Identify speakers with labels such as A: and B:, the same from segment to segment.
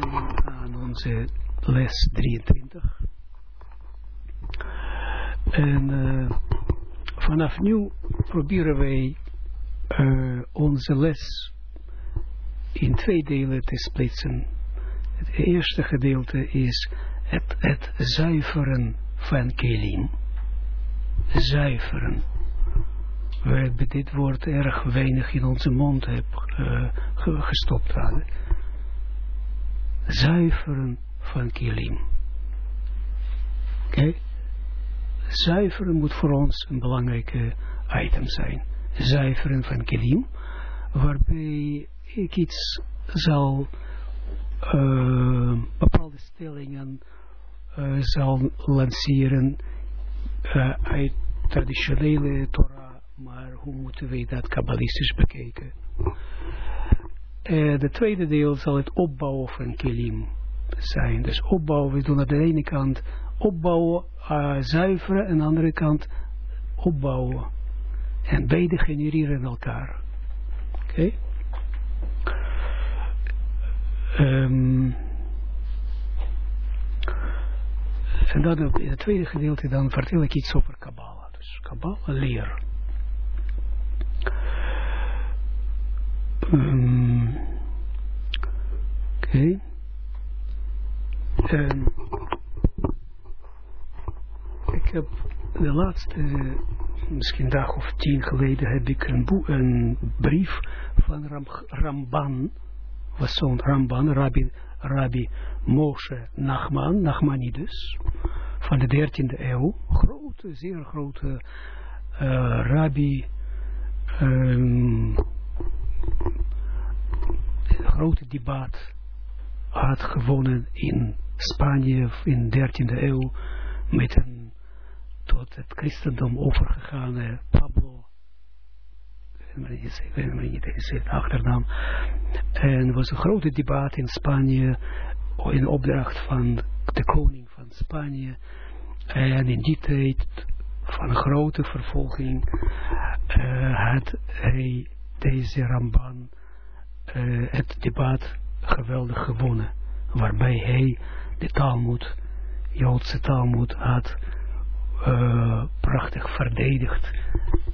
A: beginnen aan onze les 23. En uh, vanaf nu proberen wij uh, onze les in twee delen te splitsen. Het eerste gedeelte is het, het zuiveren van kelim. Zuiveren. We dit woord erg weinig in onze mond heb, uh, gestopt hadden. Zuiveren van kilim. Oké? Zuiveren moet voor ons een belangrijke item zijn. Zuiveren van kilim, waarbij ik iets zal uh, bepaalde stellingen uh, zal lanceren uh, uit traditionele Torah, maar hoe moeten we dat kabbalistisch bekijken? De tweede deel zal het opbouwen van kilim zijn. Dus opbouwen, we doen aan de ene kant opbouwen, uh, zuiveren, en aan de andere kant opbouwen. En beide genereren elkaar. Oké? Um, en dan in het tweede gedeelte dan vertel ik iets over Kabbalah. Dus Kabbalah leer. Um, Oké. Okay. Um, ik heb de laatste, misschien dag of tien geleden, heb ik een, boek, een brief van Ram, Ramban, was zo'n Ramban, Rabbi, Rabbi Moshe Nachman, Nachmanidus, van de 13e eeuw, grote, zeer grote uh, Rabbi, um, grote debat had gewonnen in Spanje in de 13e eeuw met een tot het christendom overgegaane Pablo ik weet niet zijn achternaam. En was een grote debat in Spanje in opdracht van de koning van Spanje. En in die tijd van grote vervolging uh, had hij deze Ramban uh, het debat geweldig gewonnen. Waarbij hij de Talmud, Joodse Talmud, had uh, prachtig verdedigd.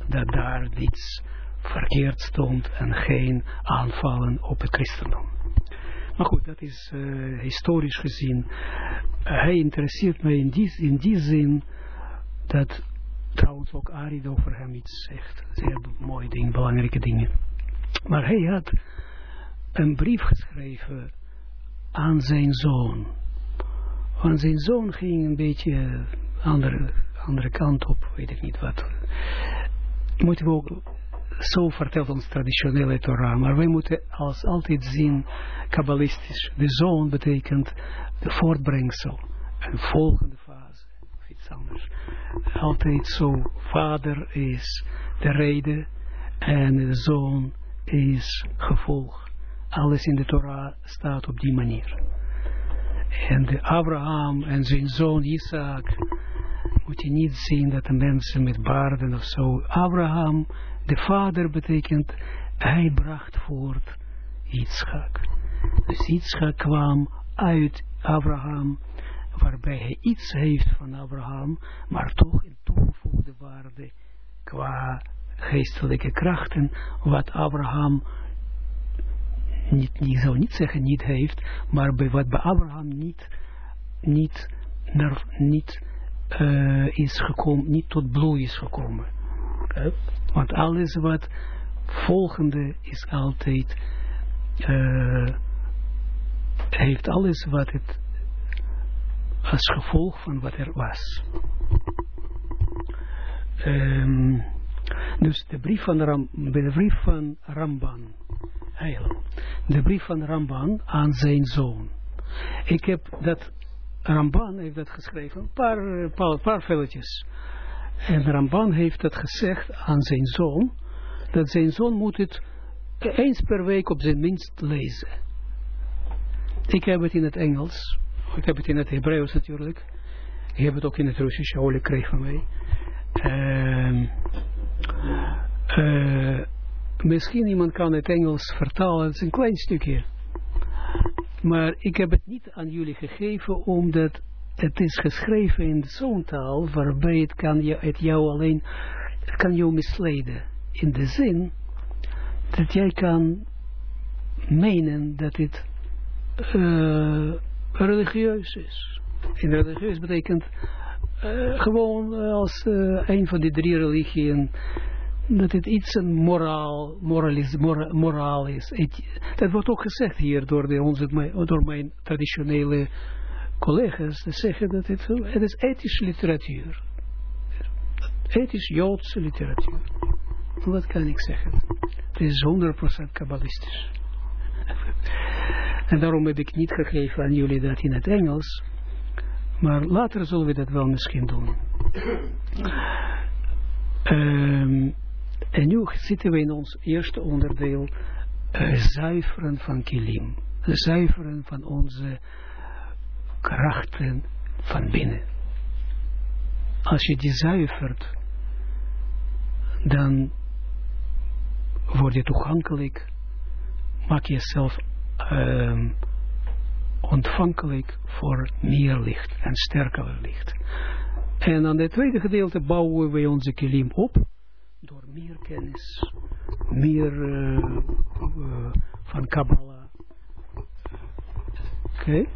A: Dat daar iets verkeerd stond en geen aanvallen op het christendom. Maar goed, dat is uh, historisch gezien. Hij interesseert mij in die, in die zin dat trouwens ook Arid over hem iets zegt. Zeer mooie dingen, belangrijke dingen. Maar hij had een brief geschreven aan zijn zoon. Want zijn zoon ging een beetje andere, andere kant op, weet ik niet wat. Moeten we ook, zo vertelt ons traditionele Torah, maar wij moeten als altijd zien, kabbalistisch, de zoon betekent de voortbrengsel, een volgende anders. Altijd zo, vader is de reden en de zoon is gevolg alles in de Torah staat op die manier. En de Abraham en zijn zoon Isaac, moet je niet zien dat de mensen met baarden of zo. Abraham, de vader betekent, hij bracht voort Yitzchak. Dus Yitzchak kwam uit Abraham, waarbij hij iets heeft van Abraham, maar toch in toegevoegde waarde qua geestelijke krachten, wat Abraham niet, ik zou niet zeggen niet heeft, maar bij wat bij Abraham niet, niet, naar, niet uh, is gekomen, niet tot bloei is gekomen. Want alles wat volgende is altijd, uh, heeft alles wat het als gevolg van wat er was. Um, dus de brief van, de brief van Ramban Heilo. De brief van Ramban aan zijn zoon. Ik heb dat, Ramban heeft dat geschreven, een paar, paar, paar velletjes. En Ramban heeft dat gezegd aan zijn zoon, dat zijn zoon moet het eens per week op zijn minst lezen. Ik heb het in het Engels, ik heb het in het Hebreeuws natuurlijk. Ik heb het ook in het Russisch, Ole kreeg van mij. Uh, uh, Misschien iemand kan het Engels vertalen, het is een klein stukje. Maar ik heb het niet aan jullie gegeven, omdat het is geschreven in zo'n taal, waarbij het kan je, het jou alleen, kan jou misleiden. In de zin, dat jij kan menen dat het uh, religieus is. En religieus betekent uh, gewoon als uh, een van die drie religieën dat het iets een moraal, moralis, mora, moraal is. Het, dat wordt ook gezegd hier door, de, onze, door mijn traditionele collega's. Ze zeggen dat het, het is ethische literatuur. Ethisch Joodse literatuur. Wat kan ik zeggen? Het is 100% kabbalistisch. En daarom heb ik niet gegeven aan jullie dat in het Engels. Maar later zullen we dat wel misschien doen. Um, en nu zitten we in ons eerste onderdeel, uh, zuiveren van kilim. Zuiveren van onze krachten van binnen. Als je die zuivert, dan word je toegankelijk, maak jezelf um, ontvankelijk voor meer licht en sterker licht. En aan het tweede gedeelte bouwen we onze kilim op door meer kennis, meer uh, uh, van Kabbalah. Oké?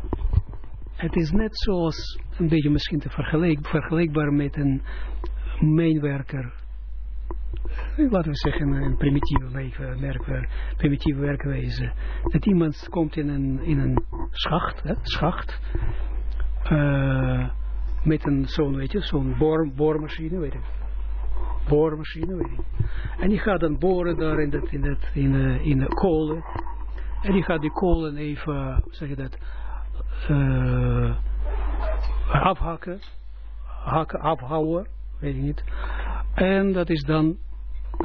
A: Het is net zoals, een beetje misschien te vergelijk, vergelijkbaar met een mijnwerker. Eh, laten we zeggen een primitieve werkwer, primitieve werkwijze. Dat iemand komt in een, in een schacht, hè, schacht, uh, met een zo'n, weet je, zo'n boor, boormachine, weet ik boormachine, weet ik. En die gaat dan boren daar in, dat, in, dat, in, de, in de kolen. En die gaat die kolen even, zeg je dat, uh, afhakken, hakken, afhouden, weet ik niet. En dat is dan,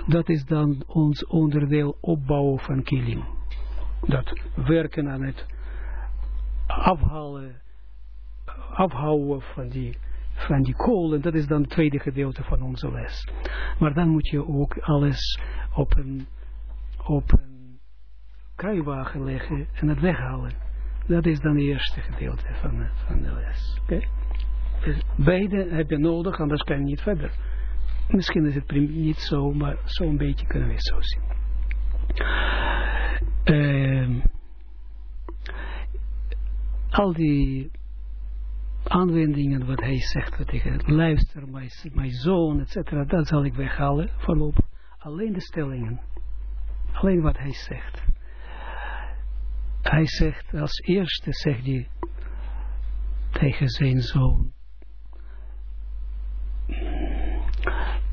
A: dat is dan ons onderdeel opbouwen van killing. Dat werken aan het afhalen, afhouden van die van die kolen, dat is dan het tweede gedeelte van onze les. Maar dan moet je ook alles op een, op een kruiwagen leggen en het weghalen. Dat is dan het eerste gedeelte van, van de les. Dus beide heb je nodig, anders kan je niet verder. Misschien is het niet zo, maar zo'n beetje kunnen we zo zien. Uh, al die aanwendingen wat hij zegt tegen luister mijn, mijn zoon, etc. Dat zal ik weghalen voorlopig. Alleen de stellingen. Alleen wat hij zegt. Hij zegt als eerste, zegt hij tegen zijn zoon.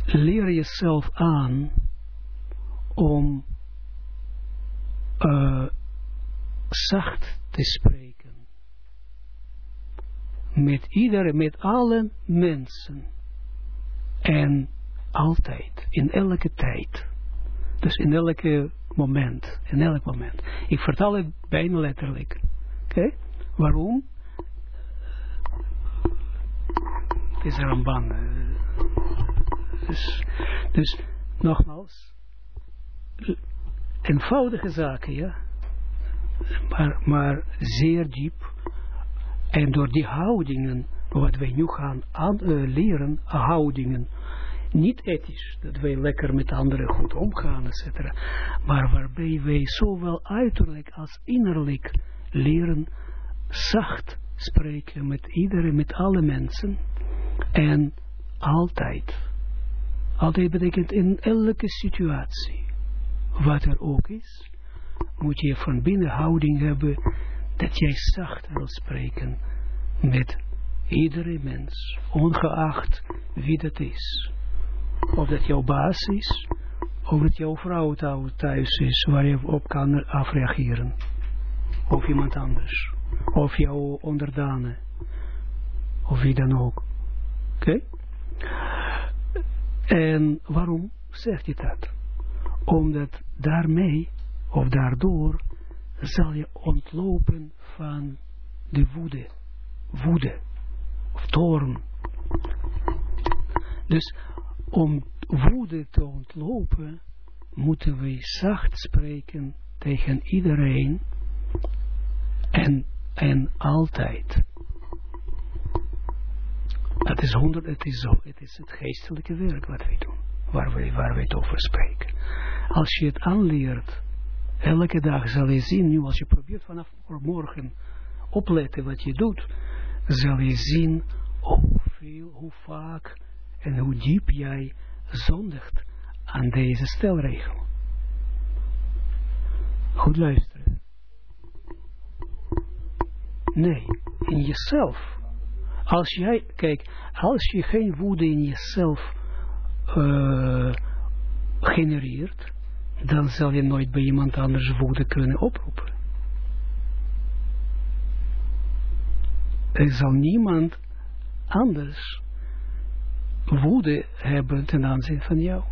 A: Leer jezelf aan om uh, zacht te spreken met iedere, met alle mensen. En altijd, in elke tijd. Dus in elke moment, in elk moment. Ik vertaal het bijna letterlijk. Oké? Waarom? Het is Ramban. Dus, dus nogmaals, eenvoudige zaken, ja. Maar, maar zeer diep en door die houdingen, wat wij nu gaan aan, uh, leren, houdingen, niet ethisch, dat wij lekker met anderen goed omgaan, etc. Maar waarbij wij zowel uiterlijk als innerlijk leren zacht spreken met iedereen, met alle mensen. En altijd. Altijd betekent in elke situatie, wat er ook is, moet je van binnen houding hebben dat jij zacht wil spreken met iedere mens, ongeacht wie dat is. Of dat jouw baas is, of dat jouw vrouw thuis is, waar je op kan afreageren. Of iemand anders. Of jouw onderdanen. Of wie dan ook. Oké? En waarom zegt hij dat? Omdat daarmee, of daardoor, zal je ontlopen van de woede. Woede. Of toorn. Dus om woede te ontlopen, moeten we zacht spreken tegen iedereen. En, en altijd. Het is, honderd, het, is het is het geestelijke werk wat wij doen, waar wij, waar wij het over spreken. Als je het aanleert, elke dag zal je zien, nu als je probeert vanaf morgen opletten wat je doet, zal je zien hoeveel, hoe vaak en hoe diep jij zondigt aan deze stelregel. Goed luisteren. Nee, in jezelf. Als jij, kijk, als je geen woede in jezelf uh, genereert, dan zal je nooit bij iemand anders woede kunnen oproepen. Er zal niemand anders woede hebben ten aanzien van jou.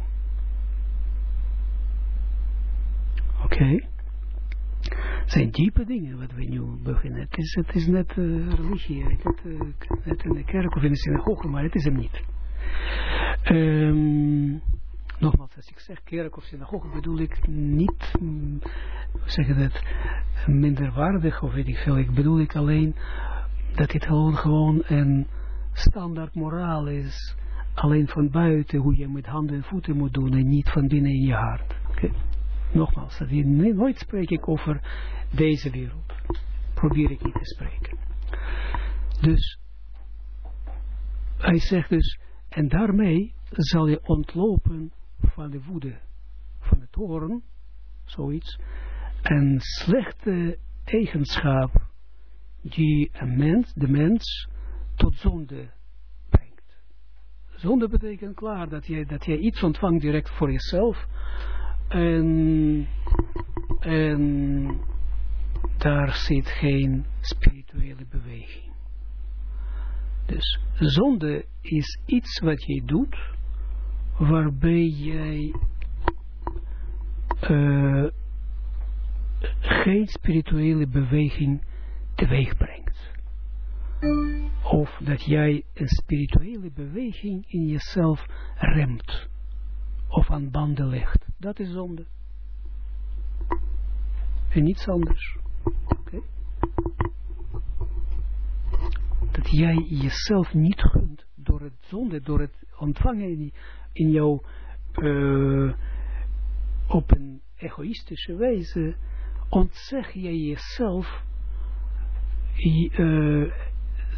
A: Oké? Het zijn diepe dingen wat we nu beginnen. Het is, het is net religie, het, uh, net in de kerk of in de synagoge, maar het is hem niet. Um, nogmaals, als ik zeg kerk of synagoge, bedoel ik niet, um, zeg het, minderwaardig of weet ik veel. Ik bedoel ik alleen dat het gewoon, gewoon een standaard moraal is. Alleen van buiten, hoe je met handen en voeten moet doen en niet van binnen in je hart. Nogmaals, nooit spreek ik over deze wereld. Probeer ik niet te spreken. Dus, hij zegt dus, en daarmee zal je ontlopen van de woede, van het toren, zoiets, een slechte eigenschap die een mens, de mens, tot zonde brengt. Zonde betekent klaar dat jij, dat jij iets ontvangt direct voor jezelf, en, en daar zit geen spirituele beweging. Dus zonde is iets wat jij doet, waarbij jij uh, geen spirituele beweging teweeg brengt. Of dat jij een spirituele beweging in jezelf remt of aan banden legt. Dat is zonde. En niets anders. Dat jij jezelf niet gunt door het zonde, door het ontvangen in, in jouw uh, op een egoïstische wijze, ontzeg jij jezelf uh,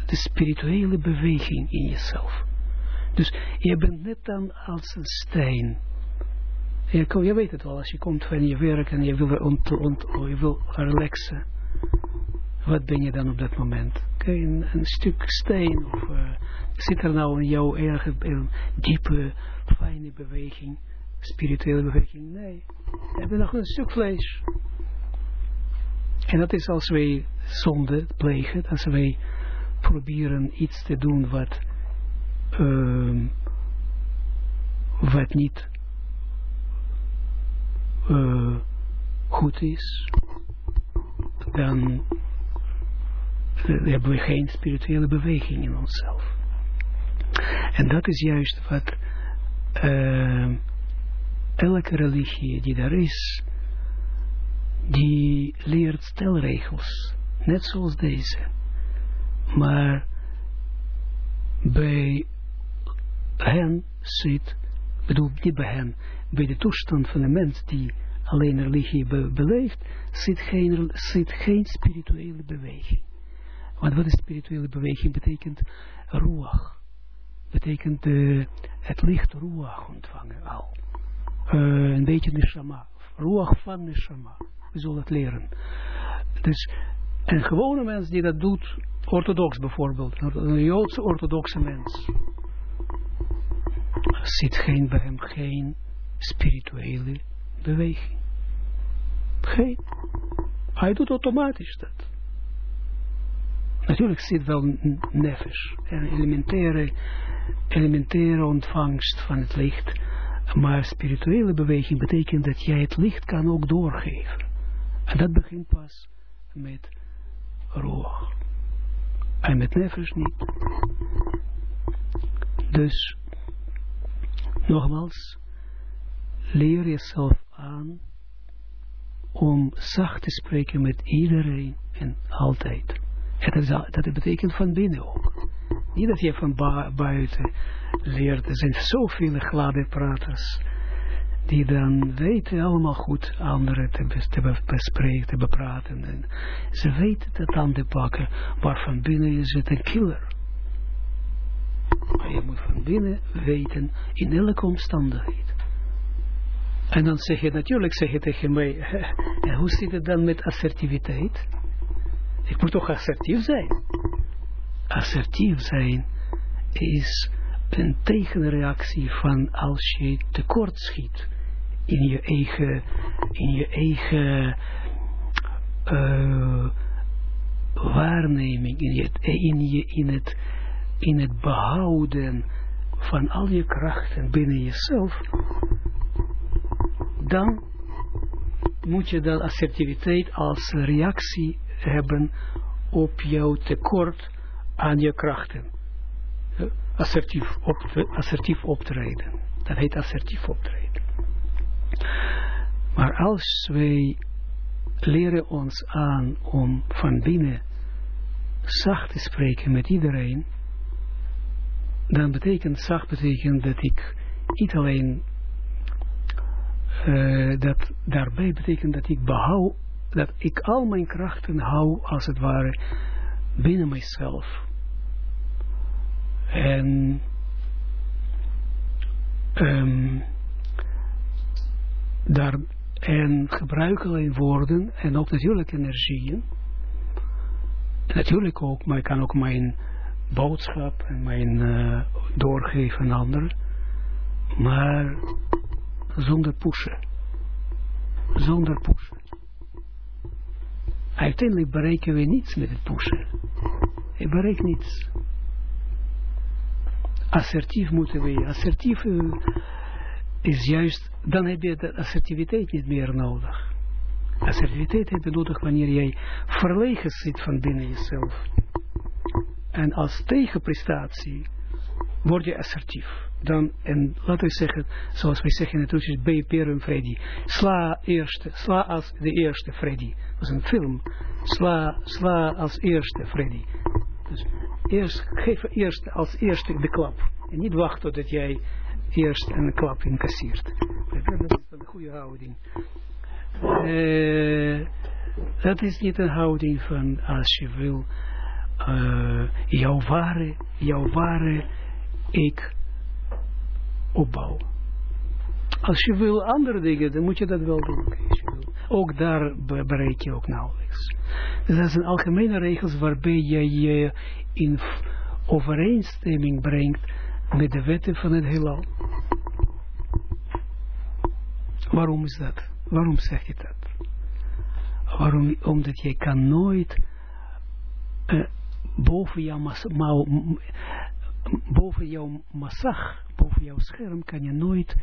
A: de spirituele beweging in jezelf. Dus je bent net dan als een steen. Je, je weet het wel, als je komt van je werk en je wil, ont, ont, je wil relaxen. Wat ben je dan op dat moment? Een, een, stuk steen of uh, zit er nou in jouw erg diepe, fijne beweging, spirituele beweging? Nee, je hebt nog een stuk vlees. En dat is als wij zonde plegen, als wij proberen iets te doen wat uh, wat niet uh, goed is, dan hebben we geen spirituele beweging in onszelf. En dat is juist wat uh, elke religie die daar is, die leert stelregels, net zoals deze. Maar bij hen zit, bedoel niet bij hen, bij de toestand van de mens die alleen religie be beleeft, zit geen, zit geen spirituele beweging. Want wat is spirituele beweging? Betekent ruach. Betekent uh, het licht ruach ontvangen al. Uh, een beetje neshama. Ruach van neshama. We zullen het leren. Dus een gewone mens die dat doet, orthodox bijvoorbeeld, een Joodse orthodoxe mens, zit geen, bij hem geen spirituele beweging. Geen. Hij doet automatisch dat. Natuurlijk zit wel nefesh, een elementaire, elementaire ontvangst van het licht, maar spirituele beweging betekent dat jij het licht kan ook doorgeven. En dat begint pas met roog. En met nefesh niet. Dus Nogmaals, leer jezelf aan om zacht te spreken met iedereen en altijd. En dat, betekent van binnen ook. Niet dat je van buiten leert. Er zijn zoveel gladde praters die dan weten allemaal goed anderen te, te bespreken, te bepraten. En ze weten dat aan te pakken, maar van binnen is het een killer. Maar je moet van binnen weten, in elke omstandigheid. En dan zeg je natuurlijk, zeg je tegen mij, en hoe zit het dan met assertiviteit? Ik moet toch assertief zijn? Assertief zijn is een tegenreactie van als je tekort schiet in je eigen, in je eigen uh, waarneming, in, je, in, je, in, het, in het behouden van al je krachten binnen jezelf, dan moet je dan assertiviteit als reactie hebben op jouw tekort aan je krachten. Assertief, op, assertief optreden. Dat heet assertief optreden. Maar als wij leren ons aan om van binnen zacht te spreken met iedereen, dan betekent zacht betekent dat ik niet alleen uh, dat daarbij betekent dat ik behoud, dat ik al mijn krachten hou als het ware binnen mijzelf. En um, daar, en gebruik alleen woorden en ook natuurlijk energieën. Natuurlijk ook, maar ik kan ook mijn boodschap en mijn uh, doorgeven aan anderen. Maar zonder pushen. Zonder pushen. Uiteindelijk bereiken we niets met het pushen. Je bereikt niets. Assertief moeten we, assertief is juist, dan heb je de assertiviteit niet meer nodig. Assertiviteit heb je nodig wanneer jij verlegen zit van binnen jezelf. En als tegenprestatie word je assertief. Dan, en laten we zeggen, zoals wij zeggen in het Russisch, bij Perum Freddy. Sla eerste, sla als de eerste Freddy. Dat is een film. Sla, sla als eerste Freddy. Dus eerst, geef eerst als eerste de klap. En niet wachten totdat jij eerst een klap incasseert. Dat is een goede houding. Uh, dat is niet een houding van als je wil uh, jouw ware, jouw ware ik opbouwen. Als je wil andere dingen, dan moet je dat wel doen. Ook daar bereik je ook nauwelijks. Dus dat zijn algemene regels waarbij je je in overeenstemming brengt met de wetten van het heelal. Waarom is dat? Waarom zeg je dat? Waarom? Omdat je kan nooit uh, boven jouw boven jouw massag, boven jouw scherm, kan je nooit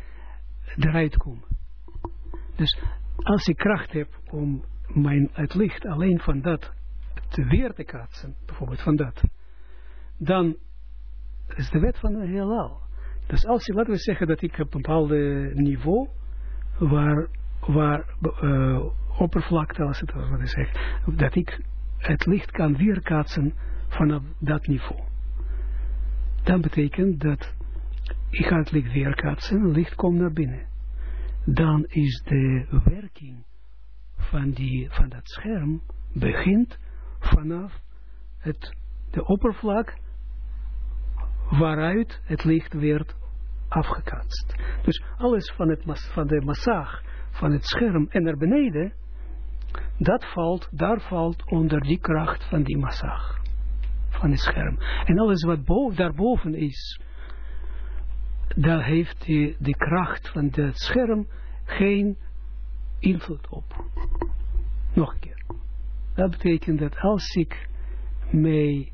A: eruit komen. Dus als ik kracht heb om mijn, het licht alleen van dat te weer te kaatsen, bijvoorbeeld van dat, dan is de wet van het heelal. Dus als je, laten we zeggen dat ik op een bepaald niveau, waar, waar uh, oppervlakte, als het wat ik zeg, dat ik het licht kan weerkaatsen vanaf dat niveau dan betekent dat ik ga het licht weerkaatsen, licht komt naar binnen. Dan is de werking van, die, van dat scherm begint vanaf het, de oppervlak waaruit het licht werd afgekaatst. Dus alles van, het, van de massaag, van het scherm en naar beneden, dat valt, daar valt onder die kracht van die massaag van het scherm. En alles wat boven, daarboven is, daar heeft de kracht van het scherm geen invloed op. Nog een keer. Dat betekent dat als ik mee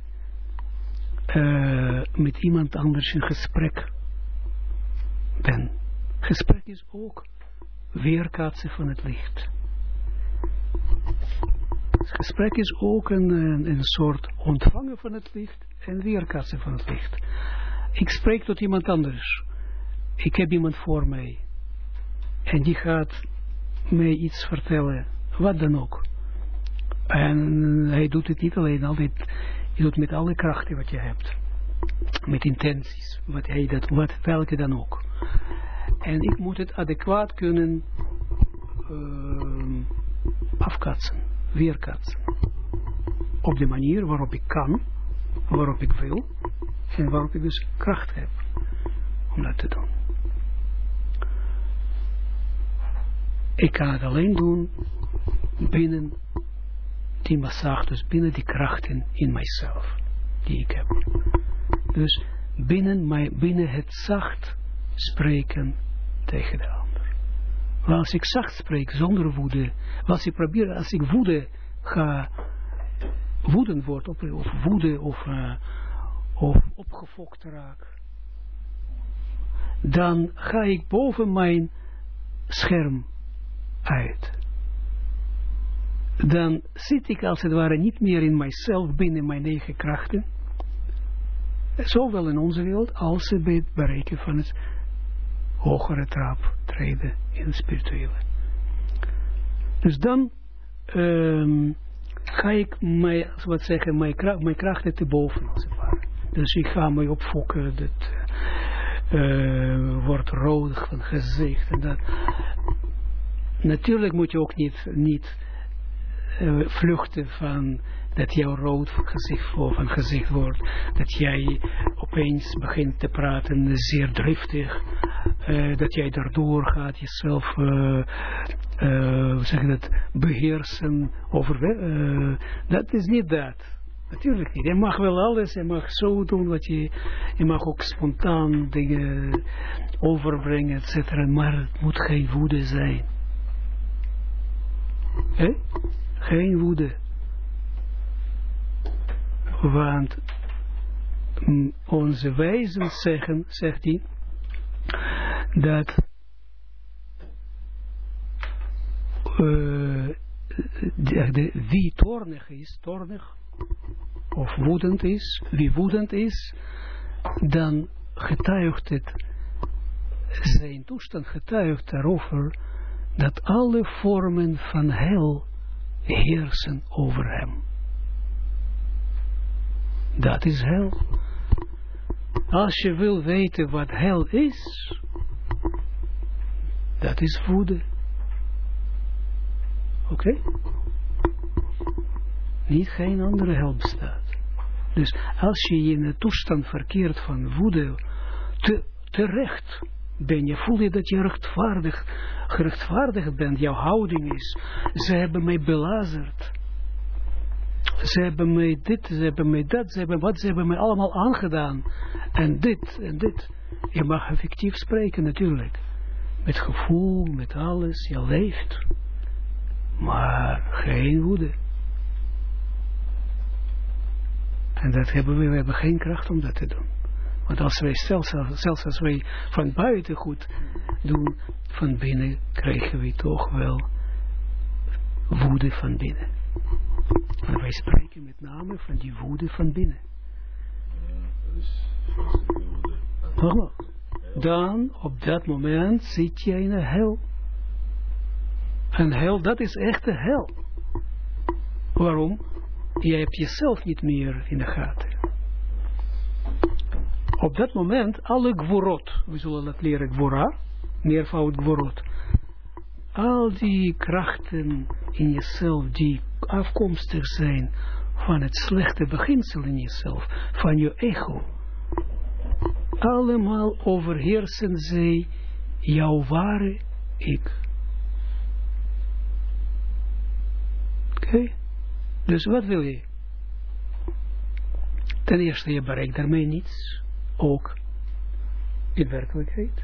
A: uh, met iemand anders in gesprek ben. Gesprek is ook weerkaatsen van het licht. Gesprek is ook een, een, een soort ontvangen van het licht en weerkaatsen van het licht. Ik spreek tot iemand anders. Ik heb iemand voor mij. En die gaat mij iets vertellen. Wat dan ook. En hij doet het niet alleen, altijd, hij doet met alle krachten wat je hebt. Met intenties, wat hij dat, wat, welke dan ook. En ik moet het adequaat kunnen uh, afkatsen, weerkatsen. Op de manier waarop ik kan, waarop ik wil, en waarop ik dus kracht heb om dat te doen. Ik kan het alleen doen binnen die massage, dus binnen die krachten in mijzelf, die ik heb. Dus binnen, mij, binnen het zacht spreken tegen de ander. Maar als ik zacht spreek zonder woede, als ik probeer, als ik woede ga, woeden word, of, of woede, of, uh, of opgefokt raak, dan ga ik boven mijn scherm uit. Dan zit ik als het ware niet meer in mijzelf, binnen mijn eigen krachten, zowel in onze wereld als bij het bereiken van het hogere trap treden in het spirituele. Dus dan um, ga ik mijn, wat zeggen, mijn, kracht, mijn krachten te boven, als het. Dus ik ga mij opfokken, dat uh, wordt rood van gezicht en dat. Natuurlijk moet je ook niet, niet uh, vluchten van dat jouw rood gezicht, van gezicht wordt, dat jij opeens begint te praten zeer driftig, uh, dat jij daardoor gaat jezelf, uh, uh, zeg dat, beheersen over, dat is niet dat. Natuurlijk niet. Je mag wel alles, je mag zo doen wat je, je mag ook spontaan dingen overbrengen, et maar het moet geen woede zijn. He? Geen woede. Want onze wijzen zeggen, zegt hij, dat de, de, wie toornig is, toornig, of woedend is, wie woedend is, dan getuigt het, zijn toestand getuigt daarover, dat alle vormen van hel heersen over hem. Dat is hel. Als je wil weten wat hel is, dat is woede. Oké? Niet geen andere hel bestaat. Dus als je in een toestand verkeert van woede, te, terecht ben je, voel je dat je rechtvaardig, gerechtvaardigd bent, jouw houding is. Ze hebben mij belazerd. Ze hebben mij dit, ze hebben mij dat, ze hebben wat, ze hebben mij allemaal aangedaan. En dit, en dit. Je mag effectief spreken natuurlijk. Met gevoel, met alles, je leeft. Maar geen woede. En dat hebben we, we hebben geen kracht om dat te doen. Want als wij zelfs, zelfs als wij van buiten goed doen, van binnen krijgen we toch wel woede van binnen. En wij spreken met name van die woede van binnen. Ja, Dan, op dat moment, zit je in een hel. En hel, dat is echte hel. Waarom? Je hebt jezelf niet meer in de gaten. Op dat moment, alle gvorot, we zullen dat leren, gwora, meervoud gvorot. Al die krachten in jezelf die afkomstig zijn van het slechte beginsel in jezelf, van je ego. Allemaal overheersen zij jouw ware ik. Oké? Dus wat wil je? Ten eerste, je bereikt daarmee niets, ook in werkelijkheid.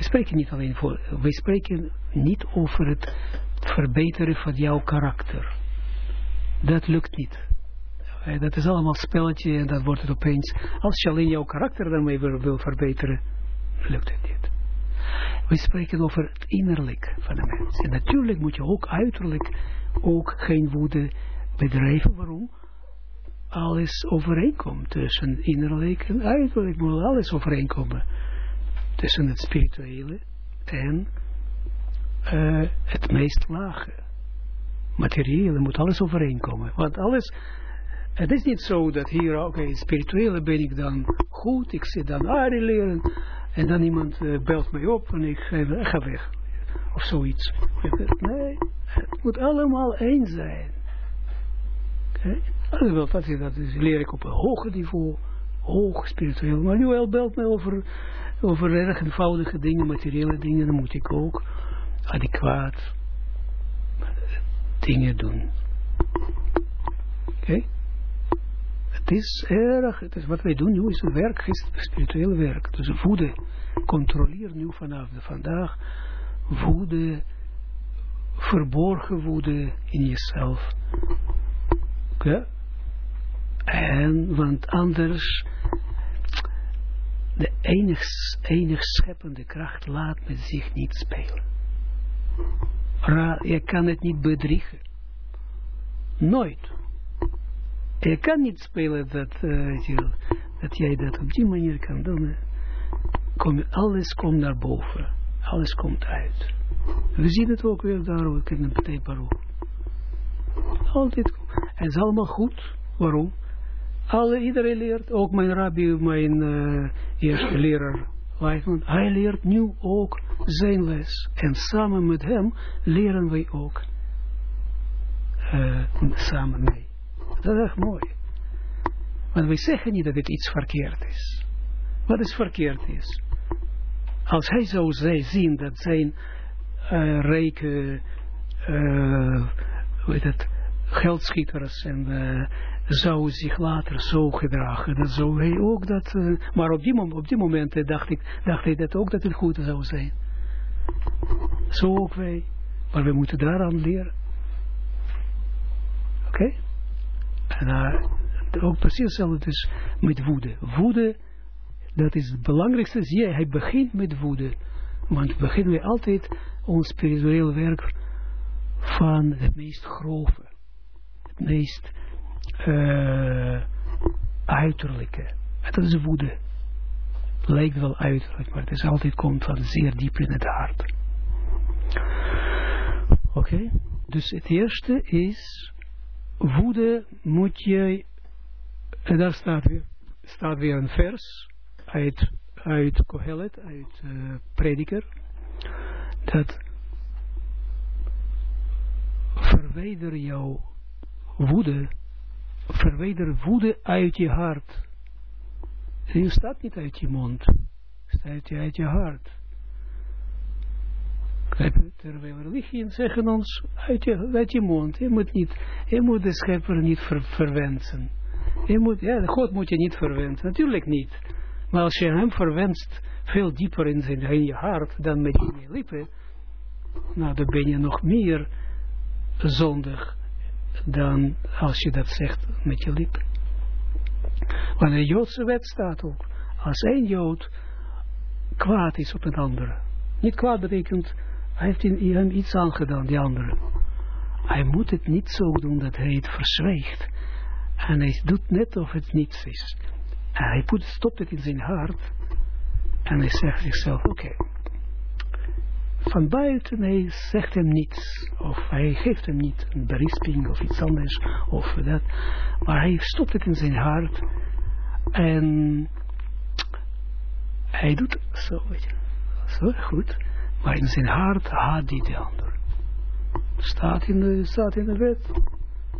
A: We spreken niet alleen voor, we spreken niet over het verbeteren van jouw karakter. Dat lukt niet. Eh, dat is allemaal spelletje en dat wordt het opeens, als je alleen jouw karakter daarmee wil, verbeteren, lukt het niet. We spreken over het innerlijk van de mens. En natuurlijk moet je ook uiterlijk ook geen woede bedrijven. Waarom? Alles overeenkomt tussen innerlijk en uiterlijk. Moet alles overeenkomen. Tussen het spirituele en uh, het meest lage. materiële, moet alles overeenkomen. Want alles, het is niet zo dat hier, oké, okay, spirituele ben ik dan goed, ik zit dan Ari leren, en dan iemand uh, belt mij op en ik ga, weg. Of zoiets. Nee, het moet allemaal één zijn. Okay? Dat, dat leer ik op een hoger niveau, hoog spiritueel. Maar nu belt mij over, over erg eenvoudige dingen, materiële dingen, dan moet ik ook adequaat dingen doen. Oké? Het is erg, het is wat wij doen nu is werk, is spiritueel werk. Dus voeden, controleer nu vanaf vandaag woede, verborgen woede in jezelf. Oké? En, want anders, de enig, scheppende kracht laat met zich niet spelen. Ra, je kan het niet bedriegen. Nooit. Je kan niet spelen dat, uh, dat jij dat op die manier kan doen. Alles komt naar boven. Alles komt uit. We zien het ook weer daar ook in de Baruch. Altijd. Het is allemaal goed. Waarom? Alle, iedereen leert, ook mijn rabbi, mijn uh, eerste leraar, hij leert nu ook zijn les. En samen met hem leren wij ook uh, samen mee. Dat is echt mooi. Want wij zeggen niet dat het iets verkeerd is. Wat is verkeerd is. Als hij zou zien dat zijn uh, rijke uh, weet het, geldschieters en zou zich later zo gedragen, dan zou hij ook dat, uh, maar op die, op die momenten dacht ik, dacht hij dat ook dat het goed zou zijn. Zo ook wij, maar we moeten daaraan leren. Oké? En uh, ook precies hetzelfde is met woede. Woede dat is het belangrijkste. Zie je, hij begint met woede. Want beginnen we altijd ons spiritueel werk van het meest grove. Het meest uh, uiterlijke. Dat is woede. Lijkt wel uiterlijk, maar het is altijd komt van zeer diep in het hart. Oké, dus het eerste is, woede moet je, en daar staat weer, staat weer een vers, uit, uit Kohelet, uit uh, Prediker, dat verwijder jouw woede, verwijder woede uit je hart. Je staat niet uit je mond, staat uit je hart. Terwijl religieën zeggen ons uit je, uit je mond. Je moet, niet, je moet de schepper niet ver, verwensen. Je moet, ja, God moet je niet verwensen. Natuurlijk niet. Maar als je hem verwenst veel dieper in, zijn, in je hart dan met je lippen, nou dan ben je nog meer zondig dan als je dat zegt met je lippen. Want de Joodse wet staat ook, als één Jood kwaad is op een andere. Niet kwaad betekent, hij heeft hem iets aangedaan, die andere. Hij moet het niet zo doen dat hij het verzweegt. En hij doet net of het niets is. En hij put, stopt het in zijn hart. En hij zegt zichzelf, oké. Van buiten, hij zegt hem niets. Of hij geeft hem niet een berisping of iets anders. Of dat. Maar hij stopt het in zijn hart. En hij doet zo, weet je. Zo goed. Maar in zijn hart haat hij de ander. Staat in de, staat in de wet.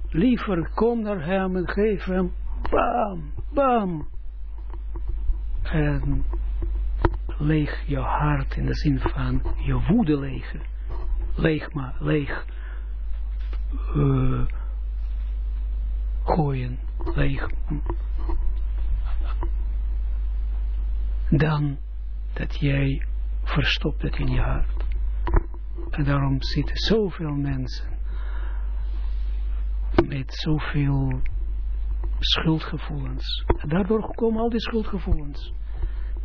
A: Liever kom naar hem en geef hem. Bam, bam en leeg je hart in de zin van je woede leeg. Leeg maar, leeg uh, gooien, leeg. Dan dat jij verstopt het in je hart. En daarom zitten zoveel mensen met zoveel schuldgevoelens. En daardoor komen al die schuldgevoelens.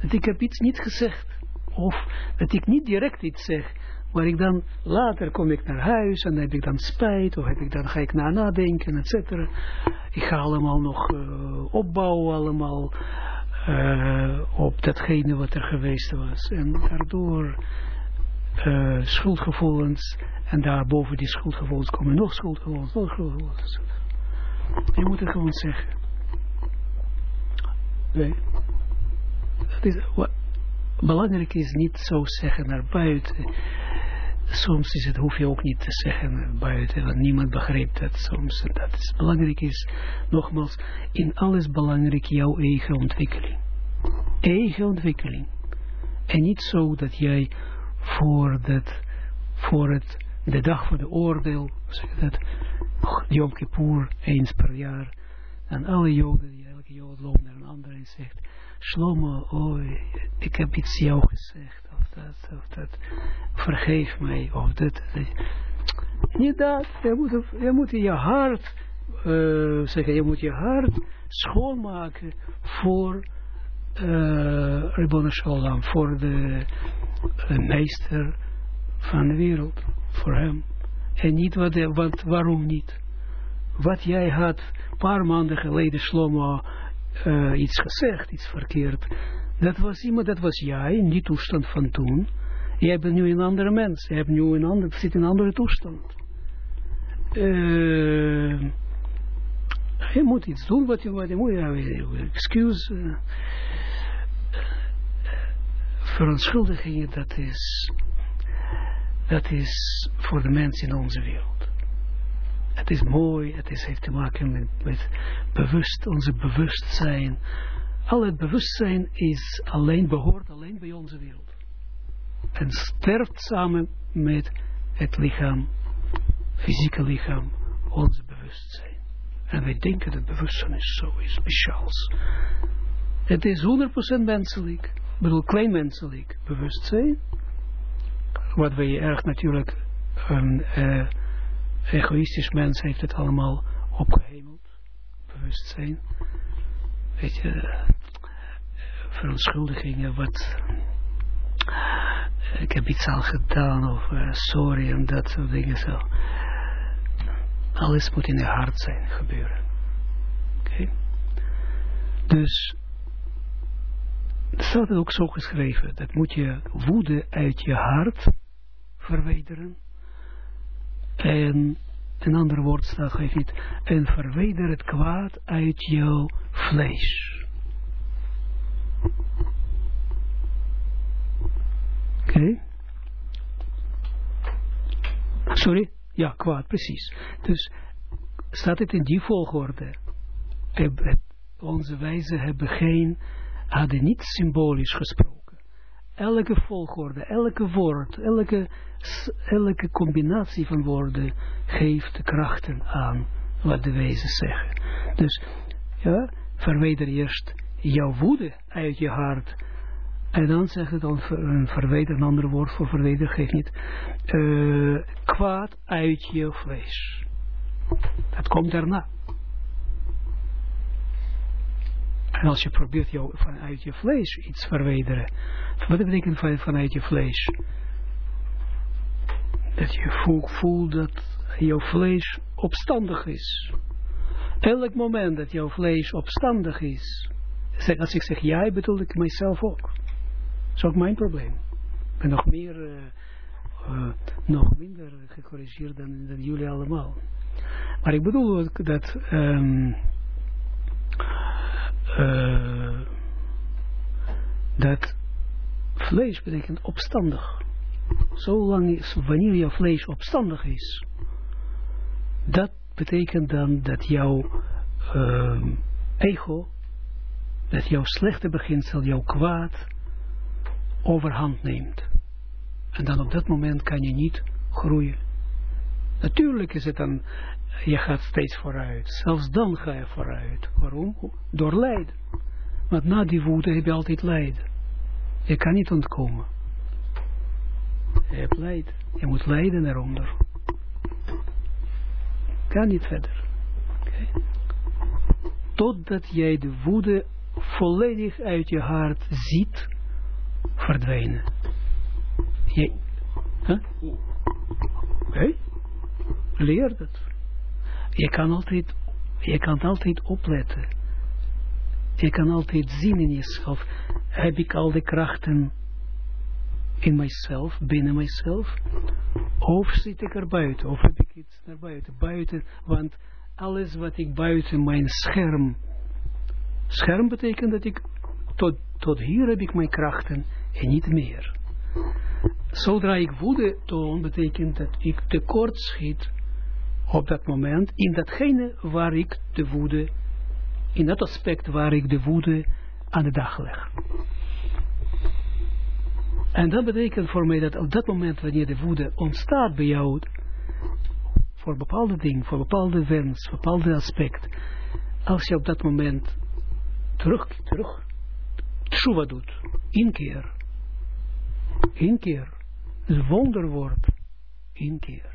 A: Dat ik heb iets niet gezegd. Of dat ik niet direct iets zeg. Maar ik dan, later kom ik naar huis en heb ik dan spijt. Of heb ik dan, ga ik na nadenken, et. Ik ga allemaal nog uh, opbouwen, allemaal uh, op datgene wat er geweest was. En daardoor uh, schuldgevoelens. En daarboven die schuldgevoelens komen nog schuldgevoelens, nog schuldgevoelens. Je moet het gewoon zeggen. Nee. Is, belangrijk is niet zo zeggen naar buiten. Soms is het, hoef je ook niet te zeggen naar buiten, want niemand begrijpt dat soms. Dat is belangrijk is, nogmaals, in alles belangrijk jouw eigen ontwikkeling. Eigen ontwikkeling. En niet zo dat jij voor, dat, voor het, de dag van de oordeel, zeg dat, Yom Kippur, eens per jaar, en alle joden, elke jood loopt naar een ander en zegt, Shlomo, oh, ik heb iets jou gezegd, of dat, of dat, vergeef mij, of dat. Niet dat, je moet, je moet je hart, uh, zeggen, je moet je hart schoonmaken voor uh, Ribbon Shalom, voor de uh, meester van de wereld, voor hem. En niet wat, wat, waarom niet? Wat jij had, een paar maanden geleden, Shlomo, uh, iets gezegd, iets verkeerd. Dat was iemand, dat was jij, in die toestand van toen. Jij bent nu een andere mens. Je hebt nu een ander, zit in een andere toestand. Uh, je moet iets doen wat je, wat je moet. Ja, excuse. Verontschuldigingen, dat is, dat is voor de mensen in onze wereld. Het is mooi, het is, heeft te maken met, bewust, onze bewustzijn. Al het bewustzijn is alleen, behoort alleen bij onze wereld. En sterft samen met het lichaam, fysieke lichaam, onze bewustzijn. En wij denken dat bewustzijn is zo is, speciaals. Het is 100% menselijk, bedoel klein menselijk bewustzijn, wat wij erg natuurlijk um, egoïstisch mens heeft het allemaal opgehemeld. Bewustzijn. Weet je, verontschuldigingen, wat... Ik heb iets al gedaan, of uh, sorry, en dat soort dingen zo. Alles moet in je hart zijn, gebeuren. Oké? Dus, het staat ook zo geschreven, dat moet je woede uit je hart verwijderen en een ander woord staat, geef niet, en verwijder het kwaad uit jouw vlees. Oké. Sorry? Ja, kwaad, precies. Dus staat het in die volgorde. Onze wijzen hebben geen, hadden niet symbolisch gesproken elke volgorde, elke woord, elke, elke combinatie van woorden geeft krachten aan wat de wijzen zeggen. Dus ja, verwijder eerst jouw woede uit je hart. En dan zegt het dan een een ander woord voor verwijder geeft niet. Uh, kwaad uit je vlees. Dat komt daarna. En als je probeert jou vanuit je vlees iets verwijderen. Wat betekent van, vanuit je vlees? Dat je voelt dat jouw vlees opstandig is. Elk moment dat jouw vlees opstandig is. Als ik zeg jij, bedoel ik mijzelf ook. Dat is ook mijn probleem. Ik ben nog meer, uh, uh, nog minder gecorrigeerd dan, dan jullie allemaal. Maar ik bedoel ook dat... Um, uh, dat vlees betekent opstandig. Zolang is, wanneer jouw vlees opstandig is, dat betekent dan dat jouw uh, ego, dat jouw slechte beginsel, jouw kwaad, overhand neemt. En dan op dat moment kan je niet groeien. Natuurlijk is het dan je gaat steeds vooruit. Zelfs dan ga je vooruit. Waarom? Door lijden. Want na die woede heb je altijd lijden. Je kan niet ontkomen. Je hebt lijden. Je moet lijden eronder. Kan niet verder. Okay. Totdat jij de woede volledig uit je hart ziet verdwijnen. Je, huh? Leer dat. Je kan altijd, je kan altijd opletten. Je kan altijd zien in jezelf, heb ik al de krachten in mijzelf, binnen mijzelf, of zit ik er buiten, of heb ik iets naar buiten, buiten, want alles wat ik buiten mijn scherm, scherm betekent dat ik, tot, tot hier heb ik mijn krachten en niet meer. Zodra ik woede toon, betekent dat ik tekort schiet op dat moment, in datgene waar ik de woede, in dat aspect waar ik de woede aan de dag leg. En dat betekent voor mij dat op dat moment wanneer de woede ontstaat bij jou, voor bepaalde dingen, voor bepaalde wens, bepaalde aspect, als je op dat moment terug, terug, tshuva doet, inkeer, inkeer, het wonderwoord, inkeer.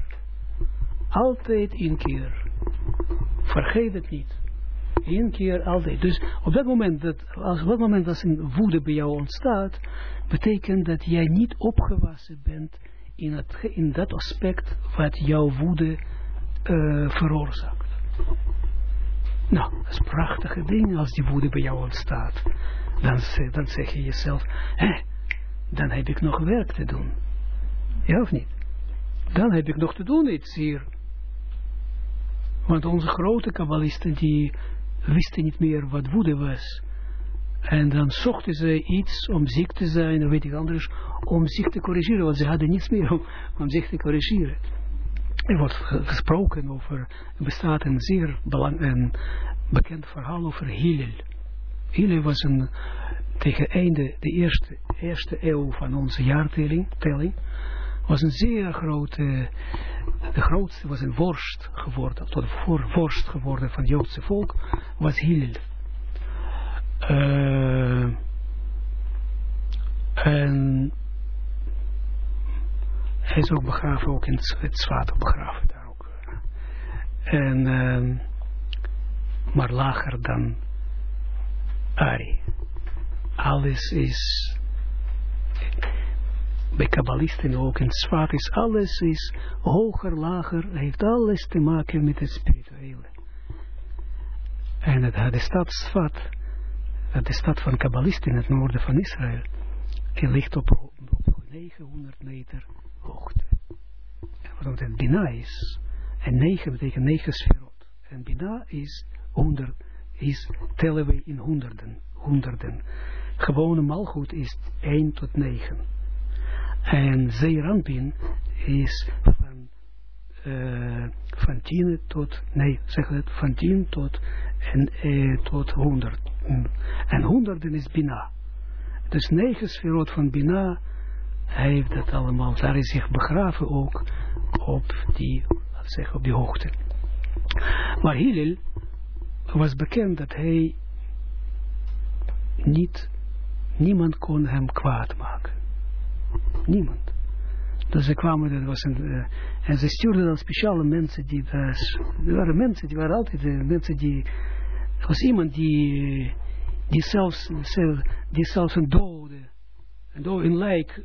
A: Altijd inkeer. Vergeet het niet. Inkeer altijd. Dus op dat moment dat, als op dat moment als een woede bij jou ontstaat, betekent dat jij niet opgewassen bent in, het, in dat aspect wat jouw woede uh, veroorzaakt. Nou, dat is een prachtige ding als die woede bij jou ontstaat. Dan, dan zeg je jezelf, hé, dan heb ik nog werk te doen. Ja of niet? Dan heb ik nog te doen iets hier. Want onze grote kabbalisten die wisten niet meer wat woede was. En dan zochten ze iets om ziek te zijn, weet ik anders, om zich te corrigeren, want ze hadden niets meer om, om zich te corrigeren. Er wordt gesproken over, er bestaat een zeer belang, een bekend verhaal over Hillel. Hillel was een, tegen einde, de eerste, eerste eeuw van onze jaartelling, telling, was een zeer grote, de grootste was een vorst geworden, tot voor vorst geworden van het Joodse volk, was Hillel. Uh, en hij is ook begraven, ook in het Zwater begraven daar ook. En, uh, maar lager dan Ari. Alles is bij kabbalisten ook in Zwaar is alles is hoger, lager, heeft alles te maken met het spirituele. En het, de stad Svat, de stad van kabbalisten in het noorden van Israël, die ligt op, op 900 meter hoogte. En wat het Bina is, en 9 betekent 9 sferot. En Bina is 100, is tellen we in honderden, honderden. Gewone malgoed is 1 tot 9. En Zeerampin is van, uh, van 10 tot, nee, zeg het, van 10 tot, en, uh, tot 100. En honderden is Bina. Dus negen sferot van Bina heeft dat allemaal, daar is zich begraven ook op die, zeggen, op die hoogte. Maar Hillel was bekend dat hij niet, niemand kon hem kwaad maken. Niemand. Dus ze kwamen, dat was een, uh, en ze stuurden dan speciale mensen die, er waren mensen, die waren altijd uh, mensen die, was iemand die, die zelfs, die zelfs een dode, een dode, een lijk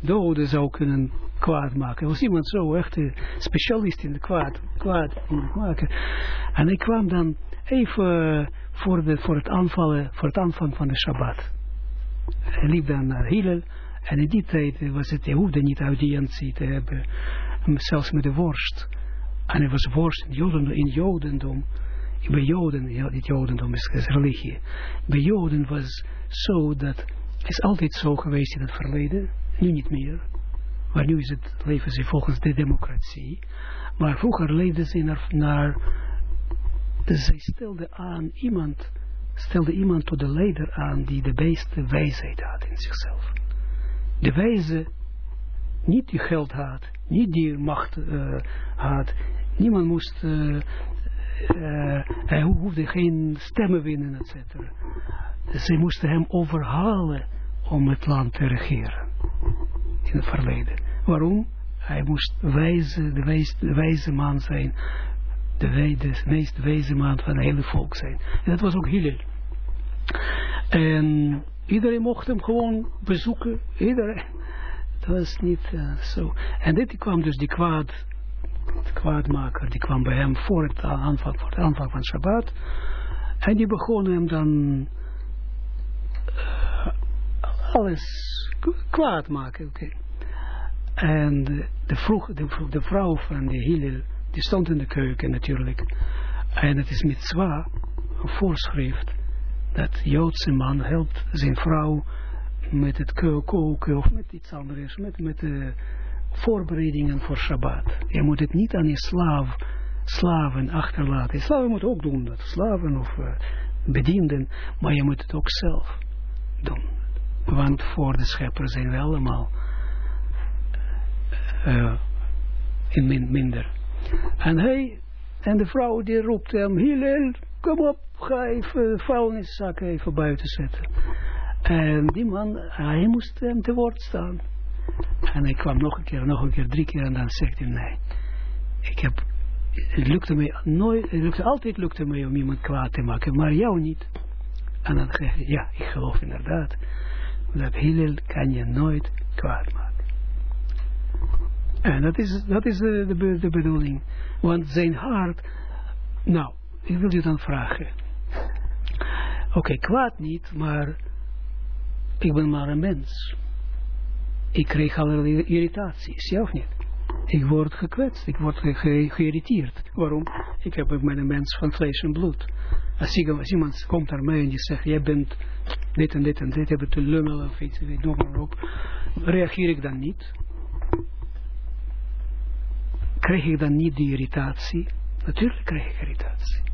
A: doden zou kunnen kwaad maken. Er was iemand zo, echt een specialist in kwaad, kwaad maken. En hij kwam dan even voor, de, voor, het aanvallen, voor het aanvang van de Shabbat. Hij liep dan naar Hillel. En in die tijd was het, hoefde niet audiëntie te hebben, zelfs met de worst. En er was worst in, Joden, in Jodendom. Bij Joden, dit Jodendom is, is religie. Bij Joden was zo dat, is altijd zo geweest in het verleden, nu niet meer. Maar nu is het, leven ze volgens de democratie. Maar vroeger leefden ze naar, naar zij stelde aan iemand, stelde iemand tot de leider aan die de beste wijsheid had in zichzelf. De wijze, niet die geld had, niet die macht uh, had, niemand moest, uh, uh, hij hoefde geen stemmen winnen, etc. Ze moesten hem overhalen om het land te regeren in het verleden. Waarom? Hij moest wijze, de, wijze, de wijze man zijn, de, wij, meest wijze man van het hele volk zijn. En dat was ook Hillel. En iedereen mocht hem gewoon bezoeken, iedereen. Dat was niet uh, zo. En dit kwam dus die kwaad, de kwaadmaker, die kwam bij hem voor het aanvang, voor het aanvang van Shabbat. En die begon hem dan uh, alles kwaad maken. Oké. En de, vroeg, de, vrouw van de Hillel, die stond in de keuken natuurlijk. En het is met zwaar een voorschrift dat Joodse man helpt zijn vrouw met het koken of met iets anders, met, met de voorbereidingen voor Shabbat. Je moet het niet aan je slaaf, slaven achterlaten. Slaven moeten ook doen dat, slaven of uh, bedienden, maar je moet het ook zelf doen. Want voor de schepper zijn we allemaal uh, in min, minder. En hij, en de vrouw die roept hem, Hillel, kom op, ga even vuilniszakken even buiten zetten. En die man, hij moest hem te woord staan. En hij kwam nog een keer, nog een keer, drie keer en dan zegt hij, nee, ik heb, het lukte mij nooit, het lukte, altijd lukte mij om iemand kwaad te maken, maar jou niet. En dan zeg je, ja, ik geloof inderdaad, dat Hillel kan je nooit kwaad maken. En dat is, dat is de, de, de bedoeling. Want zijn hart, nou, ik wil je dan vragen. Oké, kwaad niet, maar ik ben maar een mens. Ik kreeg allerlei irritaties, of niet? Ik word gekwetst, ik word ge ge geïrriteerd. Waarom? Ik heb met een mens van vlees en bloed. Als, iemand komt naar mij en die zegt, jij bent dit en dit en dit, je bent te lummel of iets, noem maar op. Reageer ik dan niet? Krijg ik dan niet die irritatie? Natuurlijk krijg ik irritatie.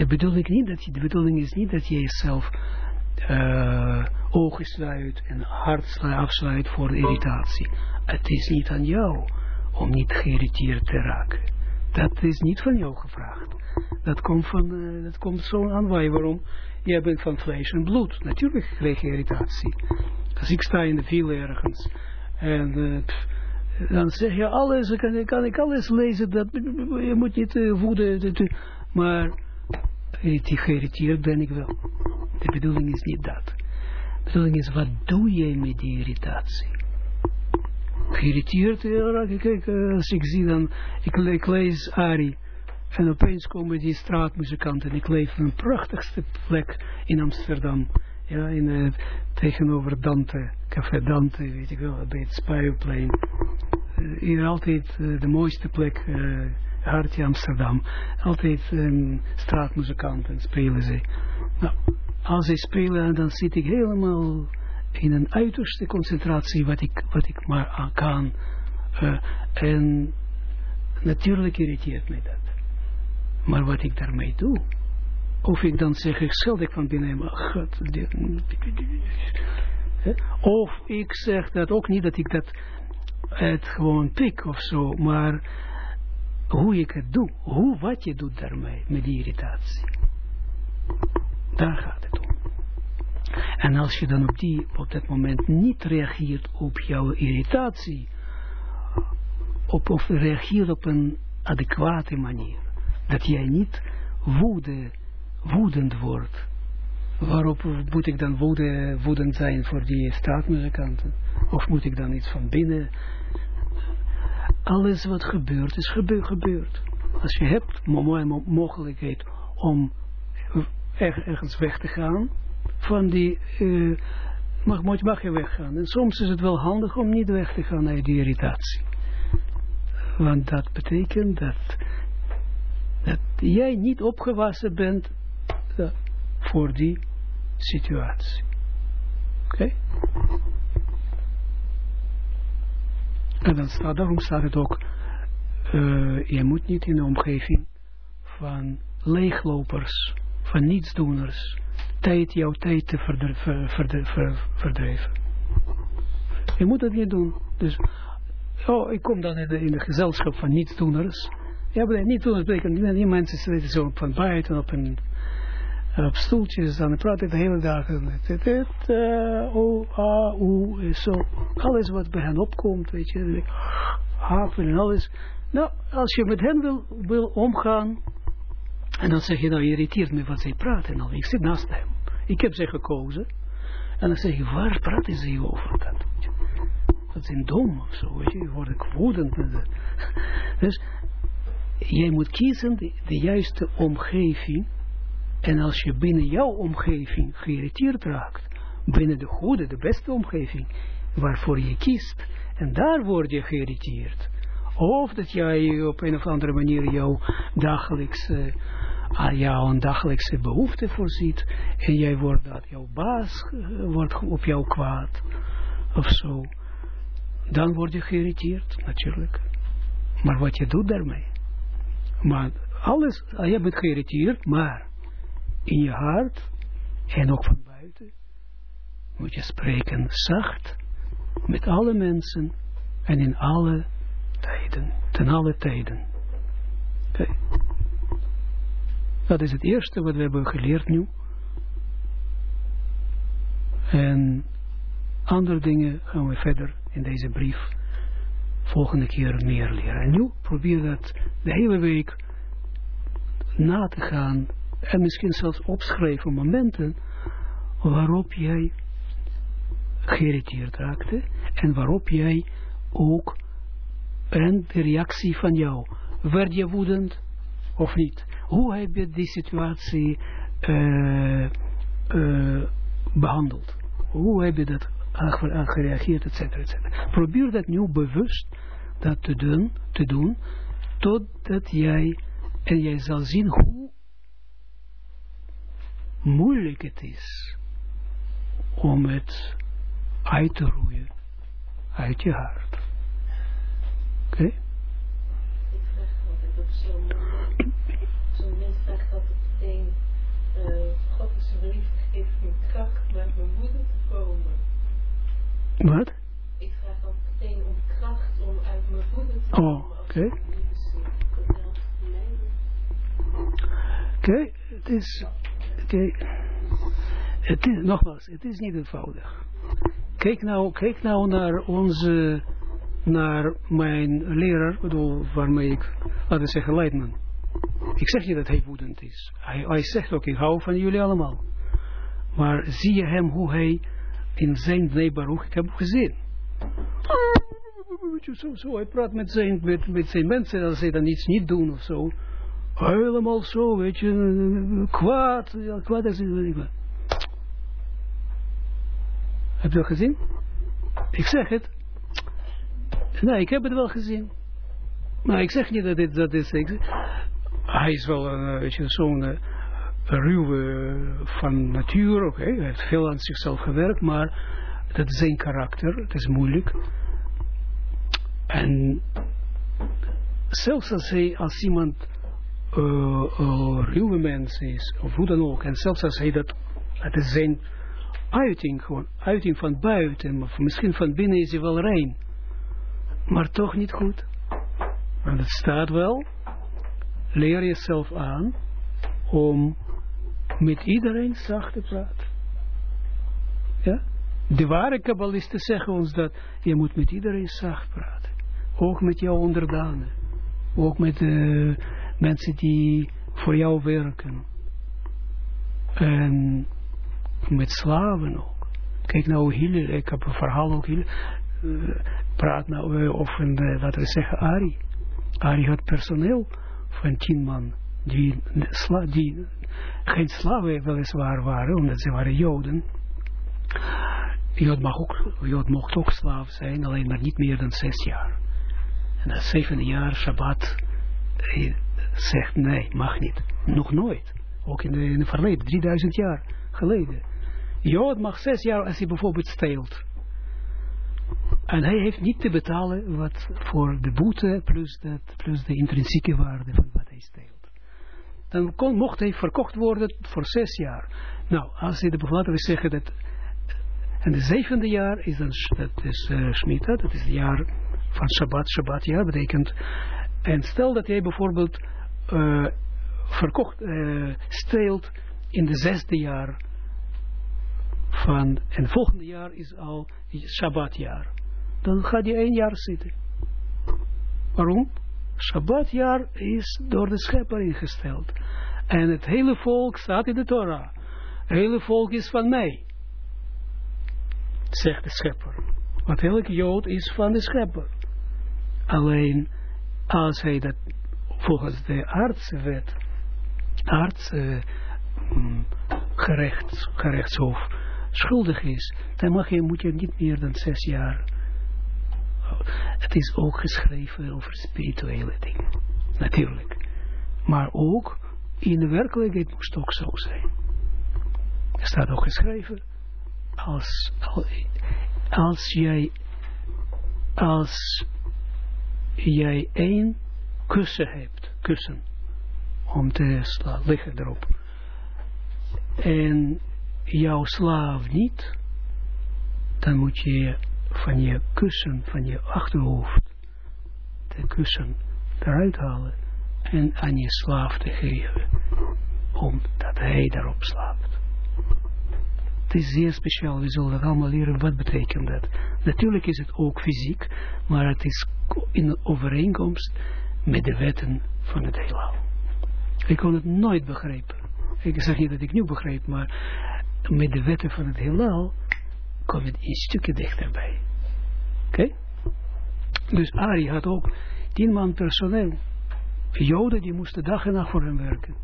A: De bedoeling, niet dat je, de is niet dat je jezelf uh, ogen sluit en hart afsluit voor irritatie. Het is niet aan jou om niet geïrriteerd te raken. Dat is niet van jou gevraagd. Dat komt, van, uh, dat komt zo aan wij. Waarom? Jij bent van vlees en bloed. Natuurlijk krijg je irritatie. Als ik sta in de file ergens en uh, dan zeg je alles, kan, kan ik alles lezen, dat, je moet niet woeden, maar geïrriteerd ben ik wel. De bedoeling is niet dat. De bedoeling is, wat doe jij met die irritatie? Geïrriteerd, ja, kijk, als ik zie dan, ik, ik lees Ari, en opeens komen die straatmuzikanten, ik leef in een prachtigste plek in Amsterdam, ja, in, uh, tegenover Dante, Café Dante, weet ik wel, bij het Spuiplein. Uh, hier altijd de mooiste plek, hartje Amsterdam. Altijd um, straatmuzikanten spelen ze. Nou, als zij spelen, dan zit ik helemaal in een uiterste concentratie wat ik, wat ik maar aan kan. Uh, en natuurlijk irriteert mij dat. Maar wat ik daarmee doe, of ik dan zeg, ik scheld ik van binnen, maar God, of ik zeg dat ook niet dat ik dat het gewoon pik of zo, maar hoe ik het doe, hoe, wat je doet daarmee, met die irritatie. Daar gaat het om. En als je dan op, die, op dat moment niet reageert op jouw irritatie, op, of reageert op een adequate manier, dat jij niet woede, woedend wordt, waarop moet ik dan woede, woedend zijn voor die straatmuzikanten? Of moet ik dan iets van binnen alles wat gebeurt is gebeur, gebeurd. Als je hebt mo mogelijkheid om ergens weg te gaan, van die, uh, mag, mag je weggaan. En soms is het wel handig om niet weg te gaan naar die irritatie. Want dat betekent dat, dat jij niet opgewassen bent uh, voor die situatie. Oké? En dan staat, daarom staat het ook, uh, je moet niet in de omgeving van leeglopers, van nietsdoeners, tijd, jouw tijd te verdrijven. Je moet dat niet doen. Dus, oh, ik kom dan in de, in de gezelschap van nietsdoeners. Ja, maar nietsdoeners betekent, die mensen zitten zo van buiten op een op stoeltjes, dan praat ik de hele dag. Uh, oh, ah, oeh, zo. Alles wat bij hen opkomt, weet je. Haven en alles. Nou, als je met hen wil, wil omgaan, en dan zeg je, nou, je irriteert me wat zij praten. Nou, ik zit naast hem. Ik heb ze gekozen. En dan zeg je, waar praten ze over? Dat, dat zijn dom of zo, weet je. Je wordt woedend. Dus, jij moet kiezen de, de juiste omgeving en als je binnen jouw omgeving geïrriteerd raakt, binnen de goede, de beste omgeving, waarvoor je kiest, En daar word je geïrriteerd. Of dat jij op een of andere manier jouw dagelijkse, aan jouw dagelijkse behoefte voorziet. En jij wordt dat jouw baas wordt op jou kwaad. Of zo. Dan word je geïrriteerd, natuurlijk. Maar wat je doet daarmee. Maar alles, je bent geïrriteerd, maar in je hart en ook van buiten moet je spreken zacht met alle mensen en in alle tijden, ten alle tijden. Oké. Dat is het eerste wat we hebben geleerd nu. En andere dingen gaan we verder in deze brief volgende keer meer leren. En nu probeer dat de hele week na te gaan en misschien zelfs opschrijven momenten waarop jij geïrriteerd raakte en waarop jij ook de reactie van jou. Werd je woedend of niet? Hoe heb je die situatie uh, uh, behandeld? Hoe heb je dat gereageerd, et cetera, et cetera. Probeer dat nu bewust dat te doen, te doen, totdat jij, en jij zal zien hoe moeilijk het is om het uit te roeien uit je hart. Oké? Okay?
B: Ik vraag altijd op zo'n mens vraagt altijd meteen, uh, God is een brief gegeven me kracht om uit mijn moeder te komen.
A: Wat?
B: Ik vraag altijd meteen om kracht om uit mijn voeten te komen.
A: Oh, oké. Okay. Oké, okay, het is, oké, het is, nogmaals, het is niet eenvoudig. Kijk nou, kijk nou naar onze, naar mijn leraar, bedoel, waarmee ik, laten we zeggen, Leidman. Ik zeg niet dat hij woedend is. Hij, hij zegt ook, ik hou van jullie allemaal. Maar zie je hem hoe hij in zijn Bnei Baruch, ik heb gezien. Zo, zo, hij praat met zijn, met, met zijn mensen als zij dan iets niet doen of zo. Helemaal zo, weet je, kwaad, kwaad is het. Heb je dat gezien? Ik zeg het. Nee, ik heb het wel gezien. Maar ik zeg niet dat dit dat is. Hij is wel een, weet zo'n ruwe van natuur. Oké, hij heeft veel aan zichzelf gewerkt, maar dat is zijn karakter. Het is moeilijk. En zelfs als, hij, als iemand uh, uh, ruwe mens is, of hoe dan ook, en zelfs als hij dat, dat is zijn uiting, gewoon uiting van buiten, of misschien van binnen is hij wel rein, maar toch niet goed. Want het staat wel, leer jezelf aan om met iedereen zacht te praten. Ja? De ware kabbalisten zeggen ons dat je moet met iedereen zacht praten. Ook met jouw onderdanen. Ook met de mensen die voor jou werken. En met slaven ook. Kijk nou Hillel, ik heb een verhaal ook Hillel. Uh, praat nou over, uh, laten we zeggen, Ari. Ari had personeel van tien man. Die, sla, die geen slaven weliswaar waren, omdat ze waren Joden. Jood, mag ook, Jood mocht ook slaaf zijn, alleen maar niet meer dan zes jaar. En dat zevende jaar, Shabbat, zegt nee, mag niet. Nog nooit. Ook in, de, in het verleden, 3000 jaar geleden. Jood mag zes jaar als hij bijvoorbeeld steelt. En hij heeft niet te betalen wat voor de boete plus, dat, plus de intrinsieke waarde van wat hij steelt. Dan kon, mocht hij verkocht worden voor zes jaar. Nou, als hij de laten we zeggen dat en de zevende jaar is dan, dat is uh, Shemitah, dat is het jaar van Shabbat, Shabbat jaar betekent. En stel dat jij bijvoorbeeld uh, verkocht, uh, steelt in de zesde jaar van, en volgende jaar is al Shabbatjaar. Dan gaat je één jaar zitten. Waarom? Shabbatjaar is door de schepper ingesteld. En het hele volk staat in de Torah. Het hele volk is van mij. Zegt de schepper. Want elke jood is van de schepper. Alleen als hij dat volgens de artsenwet, arts, uh, gerechts, gerechtshof, schuldig is, dan mag je, moet je niet meer dan zes jaar Het is ook geschreven over spirituele dingen. Natuurlijk. Maar ook in de werkelijkheid moest het ook zo zijn. Er staat ook geschreven, als, als jij, als jij één kussen hebt, kussen, om te slaan, liggen erop, en jouw slaaf niet, dan moet je van je kussen, van je achterhoofd, de kussen eruit halen en aan je slaaf te geven, omdat hij daarop slaapt. Het is zeer speciaal, we zullen dat allemaal leren, wat betekent dat. Natuurlijk is het ook fysiek, maar het is in overeenkomst met de wetten van het heelal. Ik kon het nooit begrijpen. Ik zeg niet dat ik nu begrijp, maar met de wetten van het heelal kom je een stukje dichterbij. Oké? Dus Ari had ook tien man personeel. Joden die moesten dag en nacht voor hem werken.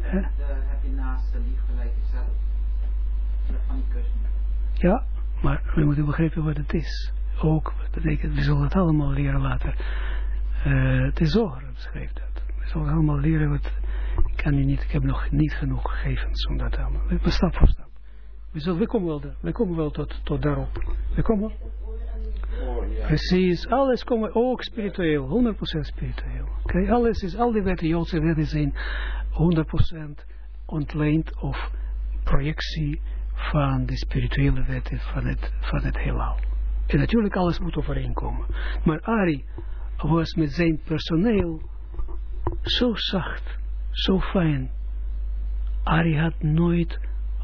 C: He? heb je naast de lief gelijk jezelf? Van die kussen.
A: Ja, maar we moeten begrijpen wat het is. Ook, betekent, we zullen het allemaal leren later. Uh, het is zo, schrijft dat. We zullen allemaal leren wat, kan niet, ik heb nog niet genoeg gegevens om dat allemaal. We stap voor stap. We, zullen, we komen wel, we komen wel tot, tot daarop. We komen Precies, alles komen ook spiritueel, 100% spiritueel. Okay? Alles is, al die wetten, Joodse wetten zijn 100% ontleend of projectie van de spirituele wetten van het, van het heelal. En natuurlijk alles moet overeenkomen. Maar Ari was met zijn personeel zo zacht, zo fijn. Ari had nooit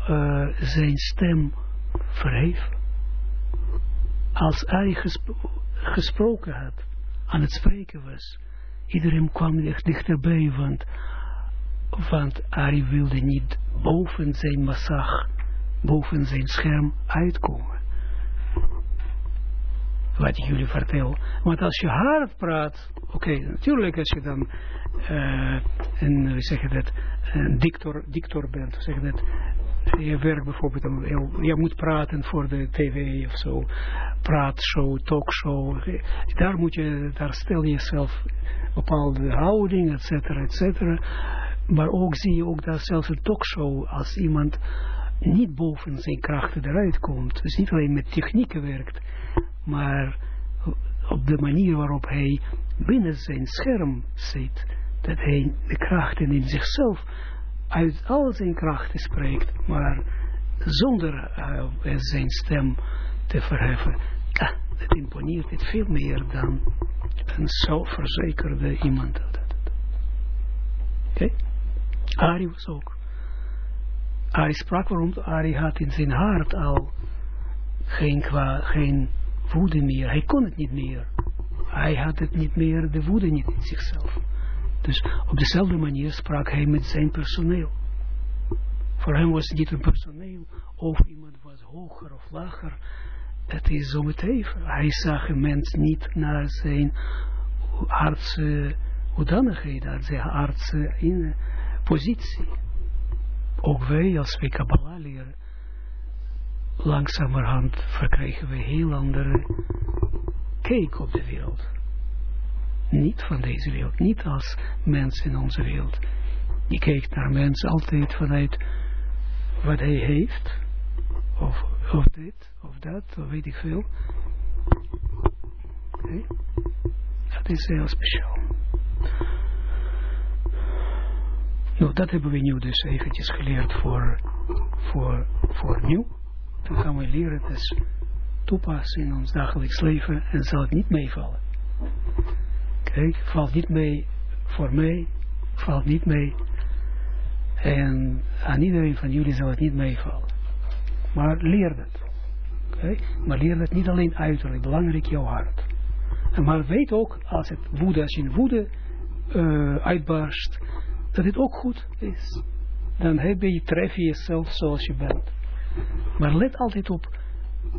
A: uh, zijn stem verheven als Ari gespro gesproken had, aan het spreken was, iedereen kwam echt dichterbij, want, want Ari wilde niet boven zijn massag, boven zijn scherm uitkomen. Wat ik jullie vertel. Want als je hard praat, oké, natuurlijk als je dan, uh, een, zeg dat, een dictor, bent, hoe zeg je dat, je werkt bijvoorbeeld, je moet praten voor de tv of zo, praatshow, talkshow, daar moet je, daar stel je jezelf bepaalde houding, et cetera, et cetera. Maar ook zie je ook dat zelfs een talkshow, als iemand niet boven zijn krachten eruit komt, dus niet alleen met technieken werkt, maar op de manier waarop hij binnen zijn scherm zit, dat hij de krachten in zichzelf uit al zijn krachten spreekt, maar zonder uh, zijn stem te verheffen. Ah, dat imponeert het veel meer dan een zelfverzekerde iemand. Oké? Ari was ook. Ari sprak waarom Ari had in zijn hart al geen, kwa, geen woede meer. Hij kon het niet meer. Hij had het niet meer, de woede niet in zichzelf. Dus op dezelfde manier sprak hij met zijn personeel. Voor hem was het niet een personeel of iemand was hoger of lager. Het is zo het even. Hij zag een mens niet naar zijn aardse hoedanigheid, naar zijn aardse in, positie. Ook wij, als wij Kabbalah langzamerhand verkrijgen we heel andere kijk op de wereld niet van deze wereld, niet als mens in onze wereld. Die kijkt naar mens altijd vanuit wat hij heeft, of, of dit, of dat, of weet ik veel. Dat is heel speciaal. Nou, dat hebben we nu dus eventjes geleerd voor, voor, voor nieuw. Dan gaan we leren dus toepassen in ons dagelijks leven en zal het niet meevallen. Kijk, valt niet mee voor mij, valt niet mee. En aan iedereen van jullie zal het niet meevallen. Maar leer dat. Okay? Maar leer dat niet alleen uiterlijk, belangrijk jouw hart. En maar weet ook, als het woede, je in woede uh, uitbarst, dat het ook goed is. Dan heb je, tref je jezelf zoals je bent. Maar let altijd op,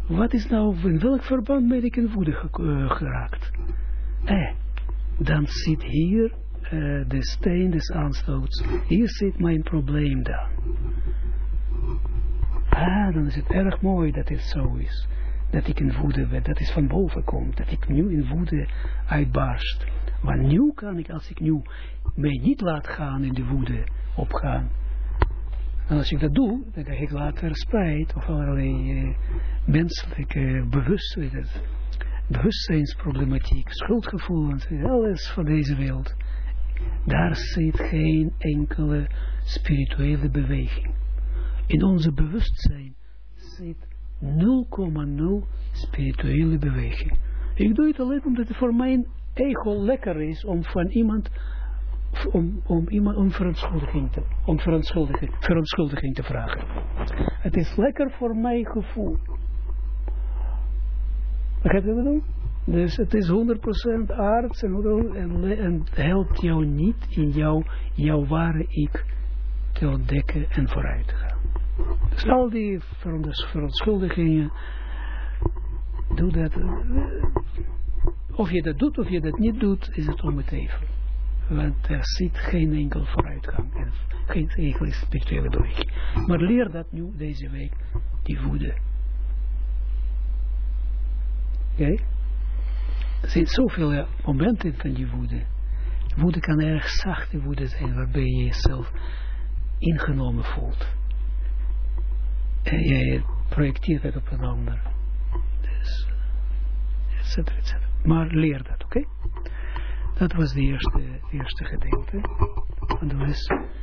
A: wat is nou, in welk verband ben ik in woede uh, geraakt? Eh, dan zit hier uh, de steen des aanstoots. Hier zit mijn probleem dan. Ah, dan is het erg mooi dat het zo is. dat ik in woede ben, dat is van boven komt, dat ik nu in woede uitbarst. Maar nu kan ik, als ik nu mij niet laat gaan in de woede opgaan, en als ik dat doe, dan krijg ik later spijt of allerlei uh, menselijke bewustzijn, bewustzijnsproblematiek, schuldgevoelens, alles van deze wereld. Daar zit geen enkele spirituele beweging. In onze bewustzijn zit 0,0 spirituele beweging. Ik doe het alleen omdat het voor mijn ego lekker is om van iemand om, om iemand om verontschuldiging te, om verontschuldiging, verontschuldiging te vragen. Het is lekker voor mijn gevoel. Begrijp je wat ik bedoel? Dus het is 100% aards en, en, en helpt jou niet in jou, jouw ware ik te ontdekken en vooruit te gaan. Dus al die verontschuldigingen, doe dat. Of je dat doet of je dat niet doet, is het om het even. Want er zit geen enkel vooruitgang en geen enkele spirituele beweging. Maar leer dat nu deze week, die woede. Oké? Er zijn zoveel momenten van die woede. Woede kan erg zachte woede zijn, waarbij je jezelf ingenomen voelt. En jij projecteert het op een ander. Dus, et cetera, et cetera. Maar leer dat, oké? Dat was de eerste, eerste gedeelte van de.